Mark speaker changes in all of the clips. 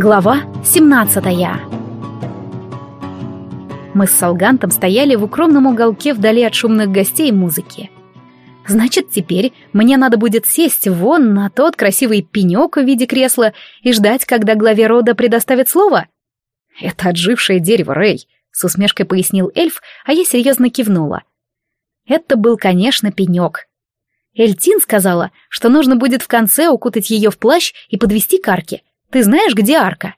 Speaker 1: Глава 17 Мы с Салгантом стояли в укромном уголке вдали от шумных гостей и музыки. Значит, теперь мне надо будет сесть вон на тот красивый пенек в виде кресла и ждать, когда главе рода предоставит слово? Это отжившее дерево, Рэй, с усмешкой пояснил эльф, а я серьезно кивнула. Это был, конечно, пенек. Эльтин сказала, что нужно будет в конце укутать ее в плащ и подвести к арке, ты знаешь, где арка?»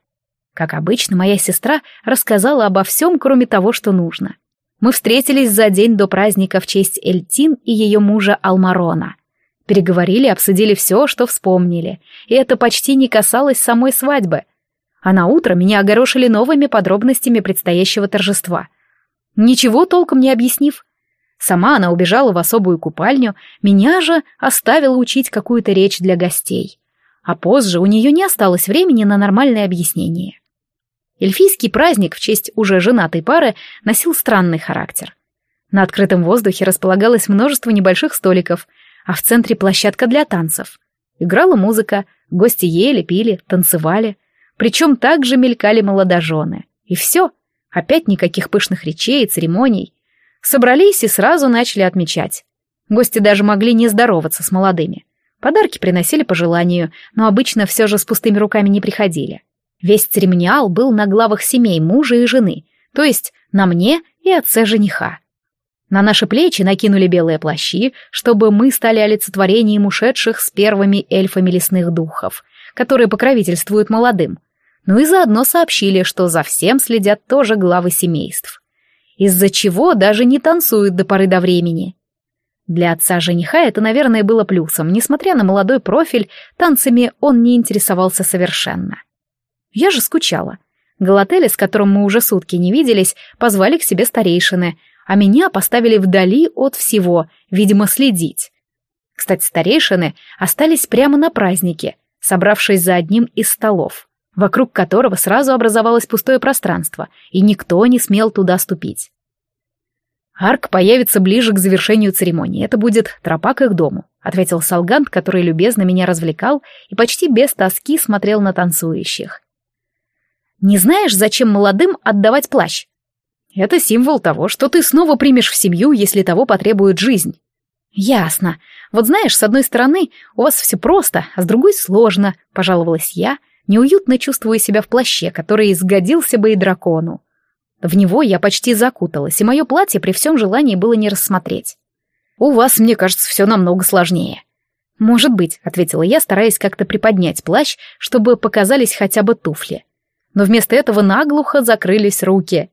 Speaker 1: Как обычно, моя сестра рассказала обо всем, кроме того, что нужно. Мы встретились за день до праздника в честь Эльтин и ее мужа Алмарона. Переговорили, обсудили все, что вспомнили, и это почти не касалось самой свадьбы. А на утро меня огорошили новыми подробностями предстоящего торжества. Ничего толком не объяснив. Сама она убежала в особую купальню, меня же оставила учить какую-то речь для гостей а позже у нее не осталось времени на нормальное объяснение. Эльфийский праздник в честь уже женатой пары носил странный характер. На открытом воздухе располагалось множество небольших столиков, а в центре площадка для танцев. Играла музыка, гости ели, пили, танцевали, причем также мелькали молодожены. И все, опять никаких пышных речей и церемоний. Собрались и сразу начали отмечать. Гости даже могли не здороваться с молодыми. Подарки приносили по желанию, но обычно все же с пустыми руками не приходили. Весь церемониал был на главах семей мужа и жены, то есть на мне и отце жениха. На наши плечи накинули белые плащи, чтобы мы стали олицетворением ушедших с первыми эльфами лесных духов, которые покровительствуют молодым. Ну и заодно сообщили, что за всем следят тоже главы семейств. Из-за чего даже не танцуют до поры до времени. Для отца жениха это, наверное, было плюсом. Несмотря на молодой профиль, танцами он не интересовался совершенно. Я же скучала. Галатели, с которым мы уже сутки не виделись, позвали к себе старейшины, а меня поставили вдали от всего, видимо, следить. Кстати, старейшины остались прямо на празднике, собравшись за одним из столов, вокруг которого сразу образовалось пустое пространство, и никто не смел туда ступить. Арк появится ближе к завершению церемонии. Это будет тропа к их дому», — ответил Салгант, который любезно меня развлекал и почти без тоски смотрел на танцующих. «Не знаешь, зачем молодым отдавать плащ?» «Это символ того, что ты снова примешь в семью, если того потребует жизнь». «Ясно. Вот знаешь, с одной стороны, у вас все просто, а с другой сложно», — пожаловалась я, неуютно чувствуя себя в плаще, который изгодился бы и дракону. В него я почти закуталась, и мое платье при всем желании было не рассмотреть. «У вас, мне кажется, все намного сложнее». «Может быть», — ответила я, стараясь как-то приподнять плащ, чтобы показались хотя бы туфли. Но вместо этого наглухо закрылись руки.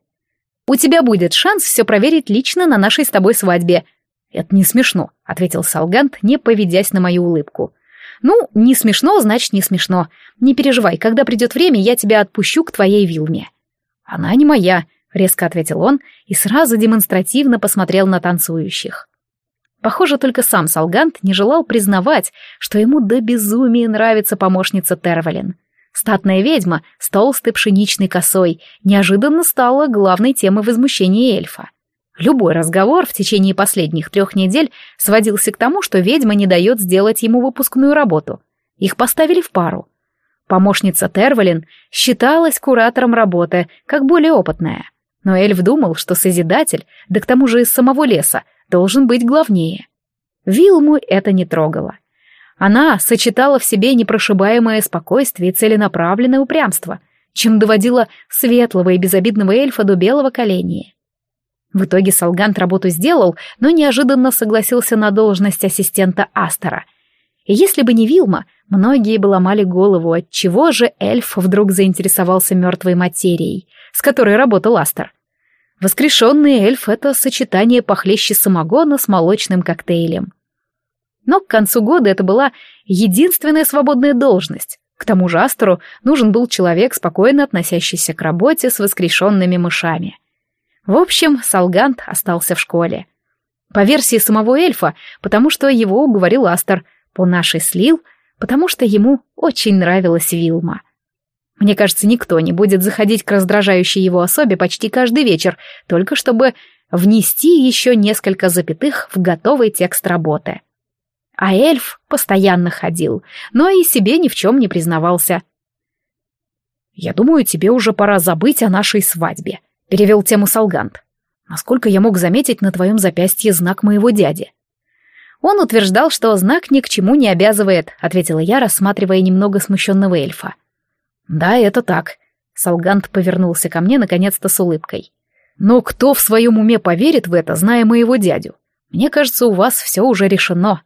Speaker 1: «У тебя будет шанс все проверить лично на нашей с тобой свадьбе». «Это не смешно», — ответил Салгант, не поведясь на мою улыбку. «Ну, не смешно, значит, не смешно. Не переживай, когда придет время, я тебя отпущу к твоей вилме». «Она не моя», резко ответил он и сразу демонстративно посмотрел на танцующих. Похоже, только сам Салгант не желал признавать, что ему до безумия нравится помощница Тервалин. Статная ведьма с толстой пшеничной косой неожиданно стала главной темой возмущения эльфа. Любой разговор в течение последних трех недель сводился к тому, что ведьма не дает сделать ему выпускную работу. Их поставили в пару. Помощница Тервалин считалась куратором работы, как более опытная. Но эльф думал, что Созидатель, да к тому же из самого леса, должен быть главнее. Вилму это не трогало. Она сочетала в себе непрошибаемое спокойствие и целенаправленное упрямство, чем доводила светлого и безобидного эльфа до белого коленя. В итоге Салгант работу сделал, но неожиданно согласился на должность ассистента Астера. И если бы не Вилма, многие бы ломали голову, от чего же эльф вдруг заинтересовался мертвой материей, с которой работал Астер. Воскрешенный эльф — это сочетание похлеще самогона с молочным коктейлем. Но к концу года это была единственная свободная должность. К тому же Астеру нужен был человек, спокойно относящийся к работе с воскрешенными мышами. В общем, Салгант остался в школе. По версии самого эльфа, потому что его уговорил Астер, по нашей слил, потому что ему очень нравилась Вилма. Мне кажется, никто не будет заходить к раздражающей его особе почти каждый вечер, только чтобы внести еще несколько запятых в готовый текст работы. А эльф постоянно ходил, но и себе ни в чем не признавался. «Я думаю, тебе уже пора забыть о нашей свадьбе», — перевел тему Салгант. «Насколько я мог заметить на твоем запястье знак моего дяди?» «Он утверждал, что знак ни к чему не обязывает», — ответила я, рассматривая немного смущенного эльфа. «Да, это так», — Салгант повернулся ко мне наконец-то с улыбкой. «Но кто в своем уме поверит в это, зная моего дядю? Мне кажется, у вас все уже решено».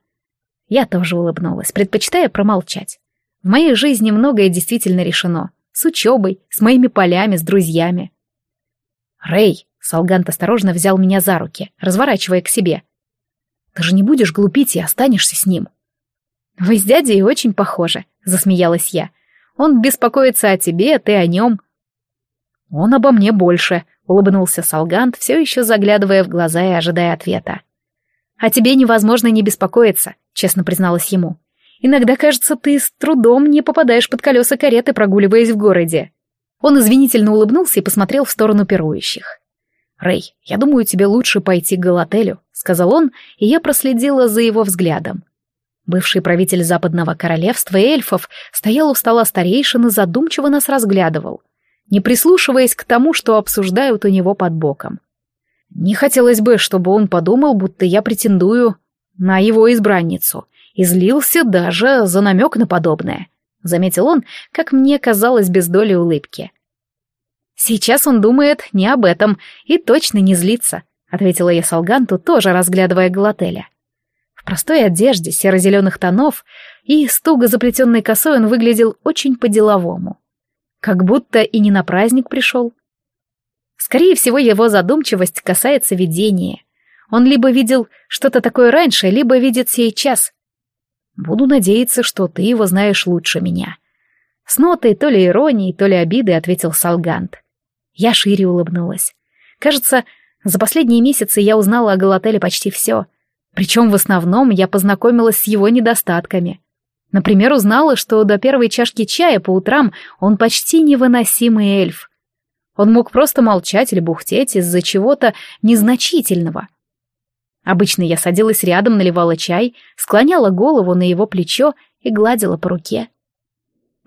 Speaker 1: Я тоже улыбнулась, предпочитая промолчать. В моей жизни многое действительно решено. С учебой, с моими полями, с друзьями. «Рэй!» — Салгант осторожно взял меня за руки, разворачивая к себе. «Ты же не будешь глупить и останешься с ним». «Вы с дядей очень похожи», — засмеялась я. «Он беспокоится о тебе, а ты о нем». «Он обо мне больше», — улыбнулся Салгант, все еще заглядывая в глаза и ожидая ответа. «О тебе невозможно не беспокоиться», — честно призналась ему. Иногда, кажется, ты с трудом не попадаешь под колеса кареты, прогуливаясь в городе». Он извинительно улыбнулся и посмотрел в сторону пирующих. «Рэй, я думаю, тебе лучше пойти к Галателю», — сказал он, и я проследила за его взглядом. Бывший правитель Западного Королевства эльфов стоял у стола старейшин задумчиво нас разглядывал, не прислушиваясь к тому, что обсуждают у него под боком. Не хотелось бы, чтобы он подумал, будто я претендую на его избранницу, и злился даже за намек на подобное. Заметил он, как мне казалось, без доли улыбки. «Сейчас он думает не об этом и точно не злится», ответила я Салганту, тоже разглядывая Галателя. В простой одежде серо-зеленых тонов и с туго заплетенной косой он выглядел очень по-деловому. Как будто и не на праздник пришел. Скорее всего, его задумчивость касается видения. Он либо видел что-то такое раньше, либо видит сейчас. Буду надеяться, что ты его знаешь лучше меня. С нотой то ли иронии, то ли обиды ответил Салгант. Я шире улыбнулась. Кажется, за последние месяцы я узнала о Галателе почти все. Причем в основном я познакомилась с его недостатками. Например, узнала, что до первой чашки чая по утрам он почти невыносимый эльф. Он мог просто молчать или бухтеть из-за чего-то незначительного — Обычно я садилась рядом, наливала чай, склоняла голову на его плечо и гладила по руке.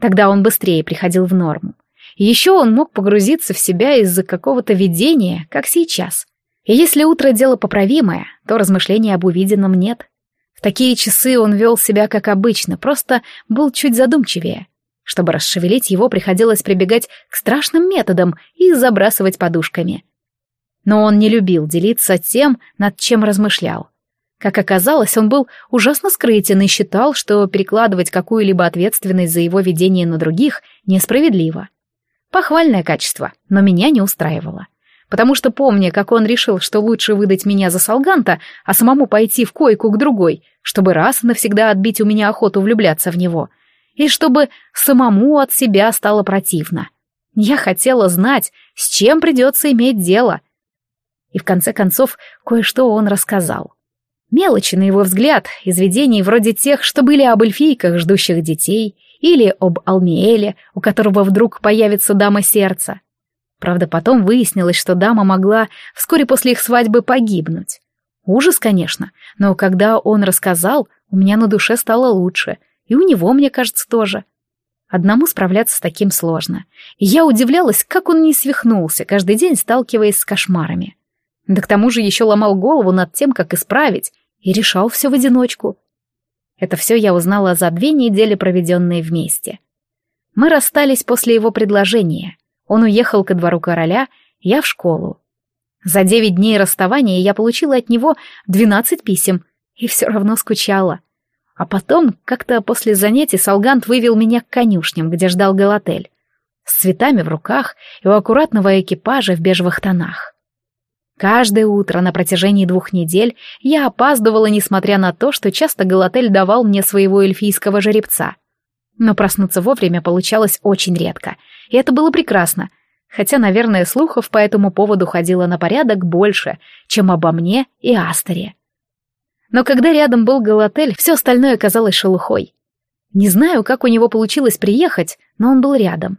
Speaker 1: Тогда он быстрее приходил в норму. Еще он мог погрузиться в себя из-за какого-то видения, как сейчас. И если утро дело поправимое, то размышлений об увиденном нет. В такие часы он вел себя как обычно, просто был чуть задумчивее. Чтобы расшевелить его, приходилось прибегать к страшным методам и забрасывать подушками — но он не любил делиться тем, над чем размышлял. Как оказалось, он был ужасно скрытен и считал, что перекладывать какую-либо ответственность за его ведение на других несправедливо. Похвальное качество, но меня не устраивало. Потому что, помня, как он решил, что лучше выдать меня за солганта, а самому пойти в койку к другой, чтобы раз навсегда отбить у меня охоту влюбляться в него, и чтобы самому от себя стало противно. Я хотела знать, с чем придется иметь дело — и в конце концов кое-что он рассказал. Мелочи, на его взгляд, из видений вроде тех, что были об эльфийках, ждущих детей, или об Алмиэле, у которого вдруг появится дама сердца. Правда, потом выяснилось, что дама могла вскоре после их свадьбы погибнуть. Ужас, конечно, но когда он рассказал, у меня на душе стало лучше, и у него, мне кажется, тоже. Одному справляться с таким сложно. И я удивлялась, как он не свихнулся, каждый день сталкиваясь с кошмарами. Да к тому же еще ломал голову над тем, как исправить, и решал все в одиночку. Это все я узнала за две недели, проведенные вместе. Мы расстались после его предложения. Он уехал ко двору короля, я в школу. За девять дней расставания я получила от него двенадцать писем и все равно скучала. А потом, как-то после занятий, Салгант вывел меня к конюшням, где ждал Галатель. С цветами в руках и у аккуратного экипажа в бежевых тонах. Каждое утро на протяжении двух недель я опаздывала, несмотря на то, что часто Галатель давал мне своего эльфийского жеребца. Но проснуться вовремя получалось очень редко, и это было прекрасно, хотя, наверное, слухов по этому поводу ходило на порядок больше, чем обо мне и Астере. Но когда рядом был Галатель, все остальное казалось шелухой. Не знаю, как у него получилось приехать, но он был рядом.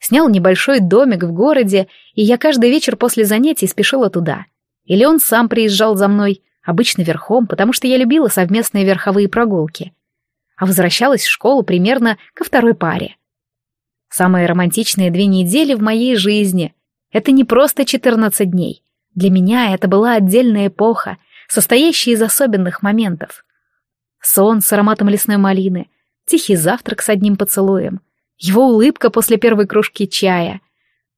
Speaker 1: Снял небольшой домик в городе, и я каждый вечер после занятий спешила туда. Или он сам приезжал за мной, обычно верхом, потому что я любила совместные верховые прогулки. А возвращалась в школу примерно ко второй паре. Самые романтичные две недели в моей жизни. Это не просто 14 дней. Для меня это была отдельная эпоха, состоящая из особенных моментов. Сон с ароматом лесной малины, тихий завтрак с одним поцелуем, его улыбка после первой кружки чая,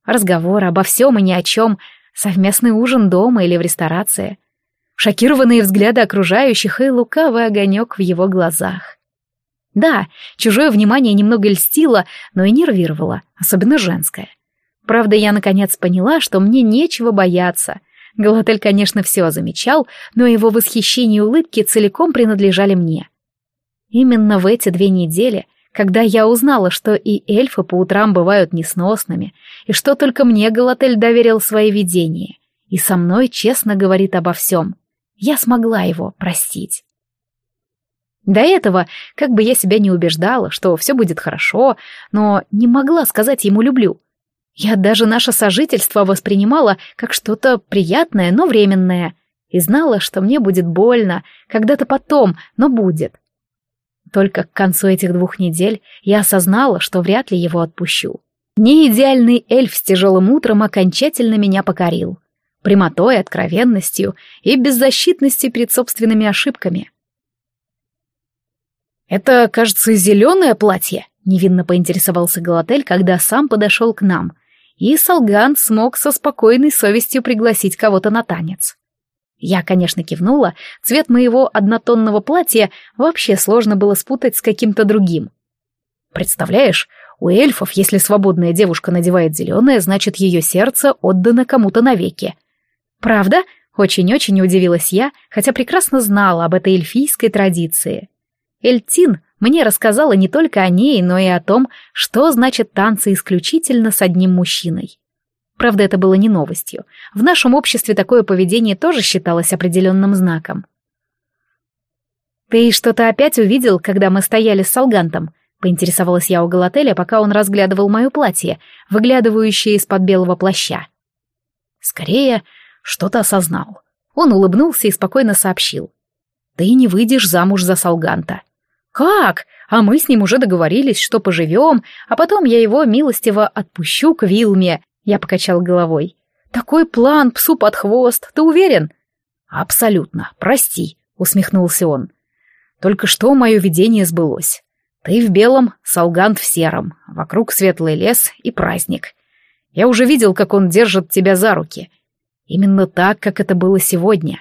Speaker 1: разговор обо всем и ни о чем, совместный ужин дома или в ресторации, шокированные взгляды окружающих и лукавый огонек в его глазах. Да, чужое внимание немного льстило, но и нервировало, особенно женское. Правда, я наконец поняла, что мне нечего бояться. Галатель, конечно, все замечал, но его восхищение и улыбки целиком принадлежали мне. Именно в эти две недели, когда я узнала, что и эльфы по утрам бывают несносными, и что только мне Галатель доверил свои видения, и со мной честно говорит обо всем, я смогла его простить. До этого, как бы я себя не убеждала, что все будет хорошо, но не могла сказать ему «люблю». Я даже наше сожительство воспринимала как что-то приятное, но временное, и знала, что мне будет больно, когда-то потом, но будет. Только к концу этих двух недель я осознала, что вряд ли его отпущу. Не идеальный эльф с тяжелым утром окончательно меня покорил. Прямотой, откровенностью и беззащитностью перед собственными ошибками. «Это, кажется, зеленое платье», — невинно поинтересовался Галатель, когда сам подошел к нам, и Салган смог со спокойной совестью пригласить кого-то на танец. Я, конечно, кивнула, цвет моего однотонного платья вообще сложно было спутать с каким-то другим. Представляешь, у эльфов, если свободная девушка надевает зеленое, значит, ее сердце отдано кому-то навеки. Правда? Очень-очень удивилась я, хотя прекрасно знала об этой эльфийской традиции. Эльтин мне рассказала не только о ней, но и о том, что значит танцы исключительно с одним мужчиной. Правда, это было не новостью. В нашем обществе такое поведение тоже считалось определенным знаком. «Ты что-то опять увидел, когда мы стояли с Салгантом?» — поинтересовалась я у Галателя, пока он разглядывал мое платье, выглядывающее из-под белого плаща. Скорее, что-то осознал. Он улыбнулся и спокойно сообщил. «Ты не выйдешь замуж за Салганта. «Как? А мы с ним уже договорились, что поживем, а потом я его милостиво отпущу к Вилме», — я покачал головой. «Такой план псу под хвост, ты уверен?» «Абсолютно, прости», — усмехнулся он. «Только что мое видение сбылось. Ты в белом, Салгант в сером, вокруг светлый лес и праздник. Я уже видел, как он держит тебя за руки. Именно так, как это было сегодня».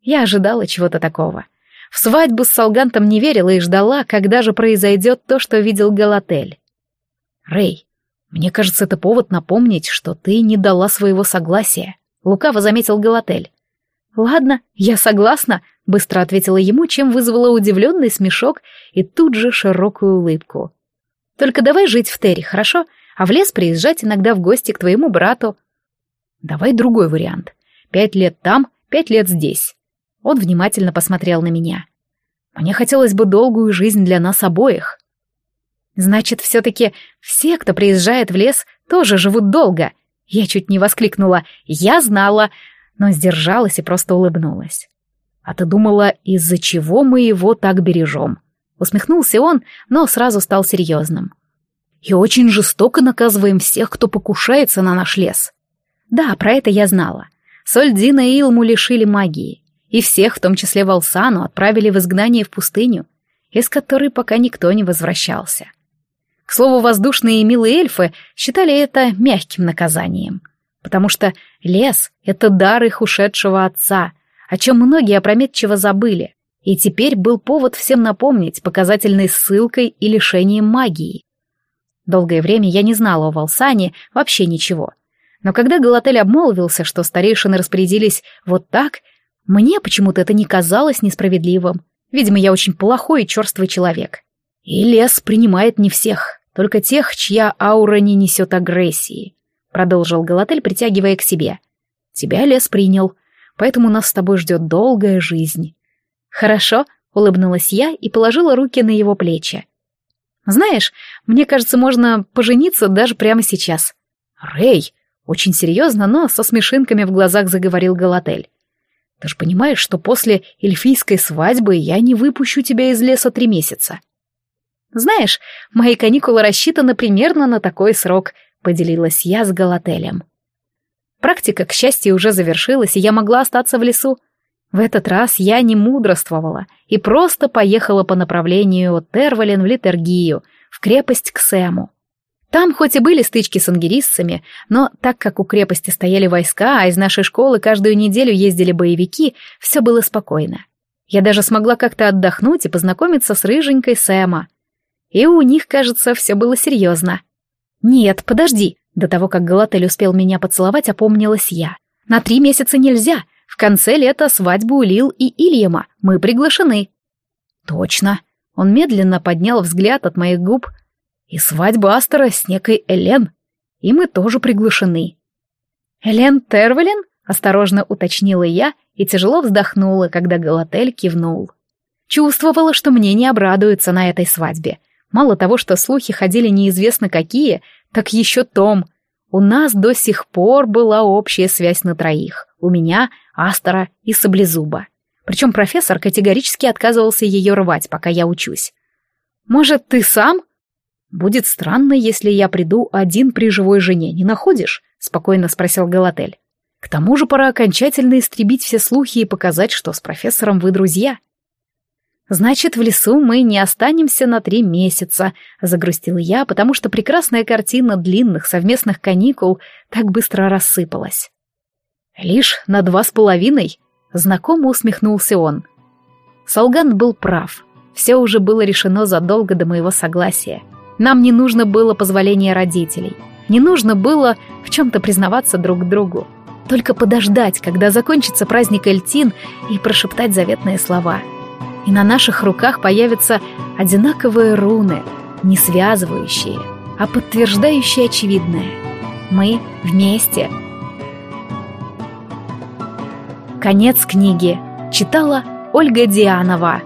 Speaker 1: Я ожидала чего-то такого. — в свадьбу с Салгантом не верила и ждала, когда же произойдет то, что видел Галатель. «Рэй, мне кажется, это повод напомнить, что ты не дала своего согласия», — лукаво заметил Галатель. «Ладно, я согласна», — быстро ответила ему, чем вызвала удивленный смешок и тут же широкую улыбку. «Только давай жить в Терри, хорошо? А в лес приезжать иногда в гости к твоему брату». «Давай другой вариант. Пять лет там, пять лет здесь. Он внимательно посмотрел на меня. Мне хотелось бы долгую жизнь для нас обоих. Значит, все-таки все, кто приезжает в лес, тоже живут долго. Я чуть не воскликнула «Я знала», но сдержалась и просто улыбнулась. «А ты думала, из-за чего мы его так бережем?» Усмехнулся он, но сразу стал серьезным. «И очень жестоко наказываем всех, кто покушается на наш лес». Да, про это я знала. Сольдина и Илму лишили магии и всех, в том числе Волсану, отправили в изгнание в пустыню, из которой пока никто не возвращался. К слову, воздушные и милые эльфы считали это мягким наказанием, потому что лес — это дар их ушедшего отца, о чем многие опрометчиво забыли, и теперь был повод всем напомнить показательной ссылкой и лишением магии. Долгое время я не знала о Волсане вообще ничего. Но когда Галатель обмолвился, что старейшины распорядились вот так, мне почему-то это не казалось несправедливым. Видимо, я очень плохой и черствый человек. И лес принимает не всех, только тех, чья аура не несет агрессии, продолжил Галатель, притягивая к себе. Тебя лес принял, поэтому нас с тобой ждет долгая жизнь. Хорошо, улыбнулась я и положила руки на его плечи. Знаешь, мне кажется, можно пожениться даже прямо сейчас. Рэй, очень серьезно, но со смешинками в глазах заговорил Галатель. Ты же понимаешь, что после эльфийской свадьбы я не выпущу тебя из леса три месяца. Знаешь, мои каникулы рассчитаны примерно на такой срок, поделилась я с Галателем. Практика, к счастью, уже завершилась, и я могла остаться в лесу. В этот раз я не мудрствовала и просто поехала по направлению от Тервален в Литергию, в крепость к Сэму. Там хоть и были стычки с ангерисцами, но так как у крепости стояли войска, а из нашей школы каждую неделю ездили боевики, все было спокойно. Я даже смогла как-то отдохнуть и познакомиться с рыженькой Сэма. И у них, кажется, все было серьезно. «Нет, подожди!» До того, как Галатель успел меня поцеловать, опомнилась я. «На три месяца нельзя. В конце лета свадьбу у Лил и Ильяма. Мы приглашены». «Точно». Он медленно поднял взгляд от моих губ и свадьба Астера с некой Элен. И мы тоже приглашены. Элен Тервелин? Осторожно уточнила я и тяжело вздохнула, когда Галатель кивнул. Чувствовала, что мне не обрадуются на этой свадьбе. Мало того, что слухи ходили неизвестно какие, так еще Том. У нас до сих пор была общая связь на троих. У меня, Астера и Саблезуба. Причем профессор категорически отказывался ее рвать, пока я учусь. «Может, ты сам?» «Будет странно, если я приду один при живой жене, не находишь?» — спокойно спросил Галатель. «К тому же пора окончательно истребить все слухи и показать, что с профессором вы друзья». «Значит, в лесу мы не останемся на три месяца», — загрустил я, потому что прекрасная картина длинных совместных каникул так быстро рассыпалась. «Лишь на два с половиной», — знакомо усмехнулся он. Солган был прав. Все уже было решено задолго до моего согласия. Нам не нужно было позволения родителей. Не нужно было в чем-то признаваться друг другу. Только подождать, когда закончится праздник Эльтин, и прошептать заветные слова. И на наших руках появятся одинаковые руны, не связывающие, а подтверждающие очевидное. Мы вместе. Конец книги. Читала Ольга Дианова.